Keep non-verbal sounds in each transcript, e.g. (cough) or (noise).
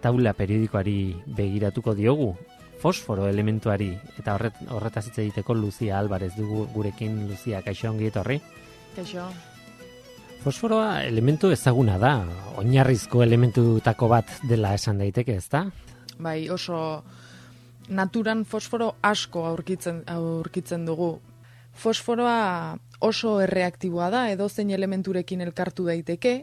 taula periodikoari begiratuko diogu, fosforo elementuari, eta horret, horretaz hitz egiteko Lucia Alvarez dugu gurekin Lucia, kaixo ongi etorri? Kaixo. Fosforoa elementu ezaguna da, oinarrizko elementutako bat dela esan daiteke, ezta? Bai, oso naturan fosforo asko aurkitzen aurkitzen dugu. Fosforoa oso erreaktiboa da, edo zein elementurekin elkartu daiteke,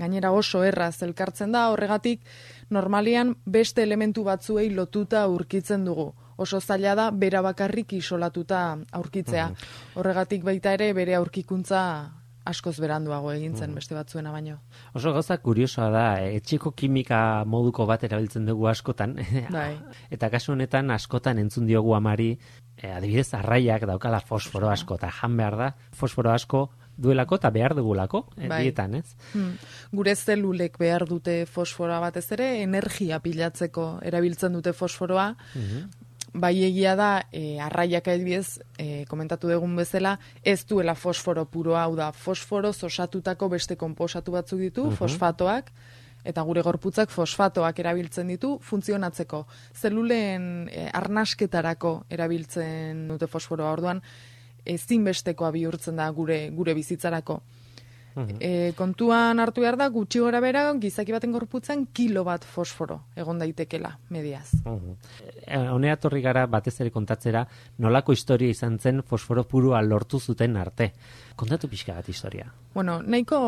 gainera oso erraz elkartzen da, horregatik normalian beste elementu batzuei lotuta aurkitzen dugu. Oso zaila da, bera bakarrik isolatuta aurkitzea. Horregatik baita ere, bere aurkikuntza askoz beranduago egintzen mm. beste batzuena baino. Oso gauza kuriosoa da, etxiko kimika moduko bat erabiltzen dugu askotan. (laughs) Bai. eta kasu honetan askotan entzun diogu amari, e, adibidez arraiak daukala fosforo asko, eta jan behar da, fosforo asko duelako eta behar dugulako, e, bai. dietan, ez? Hmm. Gure zelulek behar dute fosforoa batez ere, energia pilatzeko erabiltzen dute fosforoa, mm bai egia da, e, arraiak adibidez, e, komentatu dugun bezala, ez duela fosforo puroa, hau da, fosforo osatutako beste konposatu batzuk ditu, mhm. fosfatoak, eta gure gorputzak fosfatoak erabiltzen ditu funtzionatzeko. Zelulen e, arnasketarako erabiltzen dute fosforoa orduan, ezinbestekoa bihurtzen da gure gure bizitzarako. E, kontuan hartu behar da, gutxi gora bera, gizaki baten gorputzen kilo bat fosforo egon daitekela, mediaz. Uh Honea torri gara batez ere kontatzera, nolako historia izan zen fosforo purua lortu zuten arte. Kontatu pixka bat historia. Bueno, nahiko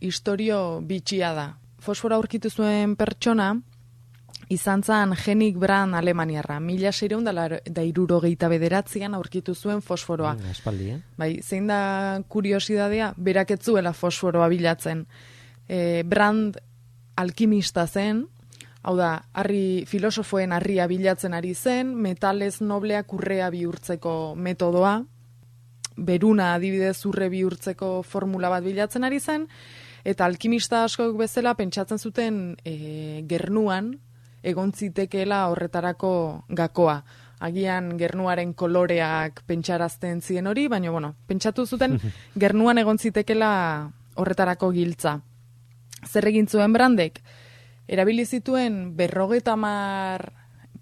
historio bitxia da. Fosforo aurkitu zuen pertsona, izan zan Genik Brand Alemaniarra. Mila seireun da iruro geita bederatzean aurkitu zuen fosforoa. Mm, espaldi, eh? Bai, zein da kuriosidadea, beraketzuela fosforoa bilatzen. E, brand alkimista zen, hau da, harri filosofoen harria bilatzen ari zen, metalez nobleak urrea bihurtzeko metodoa, beruna adibidez urre bihurtzeko formula bat bilatzen ari zen, eta alkimista askok bezala pentsatzen zuten e, gernuan, egon zitekeela horretarako gakoa. Agian gernuaren koloreak pentsarazten zien hori, baina bueno, pentsatu zuten (laughs) gernuan egon zitekela horretarako giltza. Zer egin zuen brandek? Erabili zituen berrogeta mar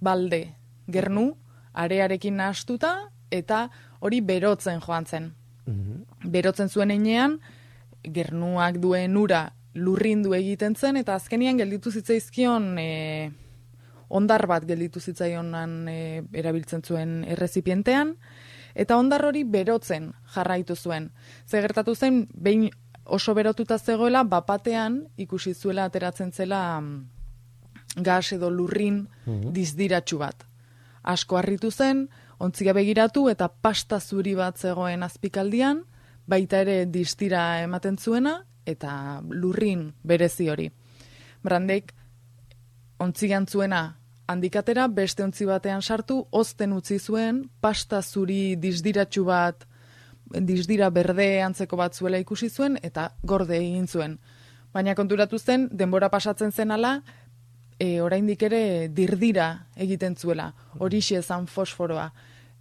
balde gernu, arearekin nahastuta, eta hori berotzen joan zen. Mhm. Berotzen zuen einean, gernuak duen ura lurrindu egiten zen, eta azkenian gelditu zitzaizkion e, ondar bat gelditu zitzaionan e, erabiltzen zuen errezipientean, eta ondar hori berotzen jarraitu zuen. Ze gertatu zen, behin oso berotuta zegoela, bapatean ikusi zuela ateratzen zela mm, gas edo lurrin mm dizdiratxu bat. Asko harritu zen, ontzia begiratu eta pasta zuri bat zegoen azpikaldian, baita ere distira ematen zuena, eta lurrin berezi hori. Brandek, ontzian zuena handikatera beste ontzi batean sartu, ozten utzi zuen, pasta zuri dizdiratxu bat, dizdira berde antzeko bat zuela ikusi zuen, eta gorde egin zuen. Baina konturatu zen, denbora pasatzen zen ala, e, oraindik ere dirdira egiten zuela, horixe ezan fosforoa.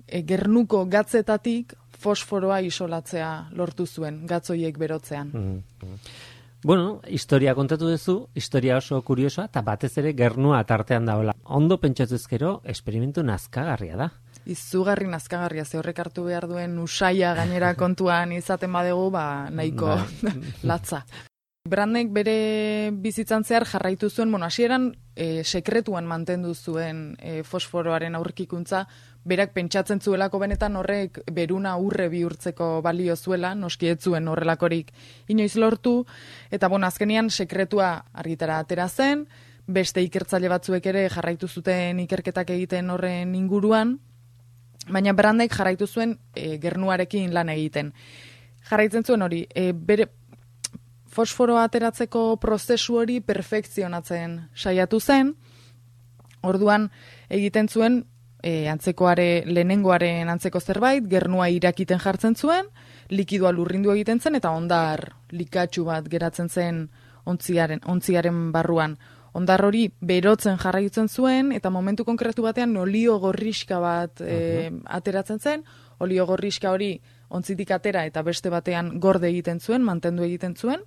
E, gernuko gatzetatik fosforoa isolatzea lortu zuen, gatzoiek berotzean. Mm-hmm. Bueno, historia kontatu duzu, historia oso kuriosoa, eta batez ere gernua tartean daola. Ondo pentsatu ezkero, esperimentu nazkagarria da. Izugarri nazkagarria, ze horrek hartu behar duen usaia gainera kontuan izaten badegu, ba, nahiko bai. (laughs) latza. Brandek bere bizitzan zehar jarraitu zuen, bueno, hasieran e, sekretuan mantendu zuen e, fosforoaren aurkikuntza, berak pentsatzen zuelako benetan horrek beruna urre bihurtzeko balio zuela, noski ez zuen horrelakorik inoiz lortu, eta bon, azkenian sekretua argitara atera zen, beste ikertzaile batzuek ere jarraitu zuten ikerketak egiten horren inguruan, baina berandek jarraitu zuen e, gernuarekin lan egiten. Jarraitzen zuen hori, e, bere fosforo ateratzeko prozesu hori perfekzionatzen saiatu zen, orduan egiten zuen e, antzekoare lehenengoaren antzeko zerbait, gernua irakiten jartzen zuen, likidua lurrindu egiten zen, eta ondar likatsu bat geratzen zen ontziaren, ontziaren barruan. Ondar hori berotzen jarraitzen zuen, eta momentu konkretu batean olio gorriska bat e, ateratzen zen, olio gorriska hori ontzitik atera eta beste batean gorde egiten zuen, mantendu egiten zuen,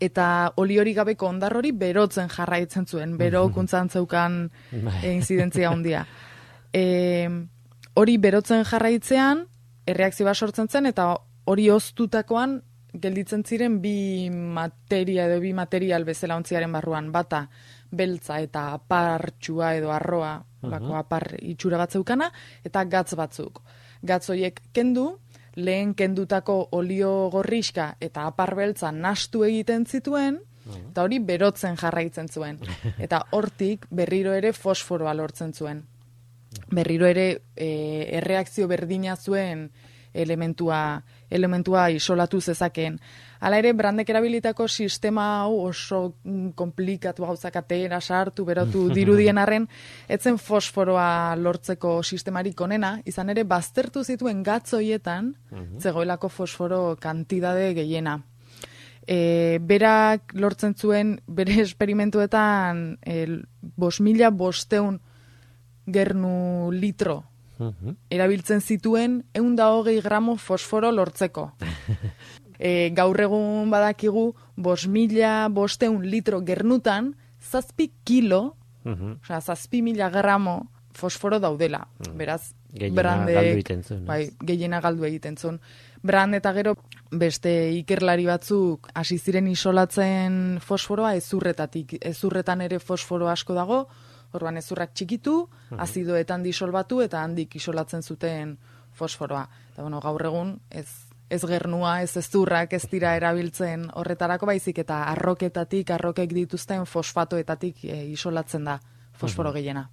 eta oli hori gabeko ondar hori berotzen jarraitzen zuen, bero kuntzan zeukan e, (laughs) inzidentzia handia. E, hori berotzen jarraitzean, erreakzio bat sortzen zen, eta hori oztutakoan gelditzen ziren bi materia edo bi material bezala ontziaren barruan, bata beltza eta apartxua edo arroa, bako apar itxura bat zeukana, eta gatz batzuk. Gatz horiek kendu, lehen kendutako olio gorriska eta apar beltza nastu egiten zituen, eta hori berotzen jarraitzen zuen. (laughs) Eta hortik berriro ere fosforoa lortzen zuen. Berriro ere e, erreakzio berdina zuen elementua, elementua isolatu zezakeen. Hala ere, brandek erabilitako sistema hau oso mm, komplikatu gauzak atera, sartu, berotu (laughs) dirudien arren, etzen fosforoa lortzeko sistemarik onena, izan ere, baztertu zituen gatzoietan, mhm. zegoelako fosforo kantidade gehiena. E, berak lortzen zuen, bere (laughs) esperimentuetan, el, bos mila bosteun gernu litro. Erabiltzen zituen eun da hogei gramo fosforo lortzeko. (laughs) e, gaur egun badakigu, bos mila bosteun litro gernutan, zazpi kilo, mm zazpi mila gramo fosforo daudela. Mm. Beraz, brande, bai, gehiena galdu egiten zuen. Brand eta gero beste ikerlari batzuk hasi ziren isolatzen fosforoa ezurretatik. Ezurretan ere fosforo asko dago, Orduan ezurrak txikitu, mhm. azidoetan disolbatu eta handik isolatzen zuten fosforoa. Eta bueno, gaur egun ez ez gernua, ez ezurrak ez dira erabiltzen horretarako baizik eta arroketatik, arrokek dituzten fosfatoetatik e, isolatzen da fosforo mhm. gehiena.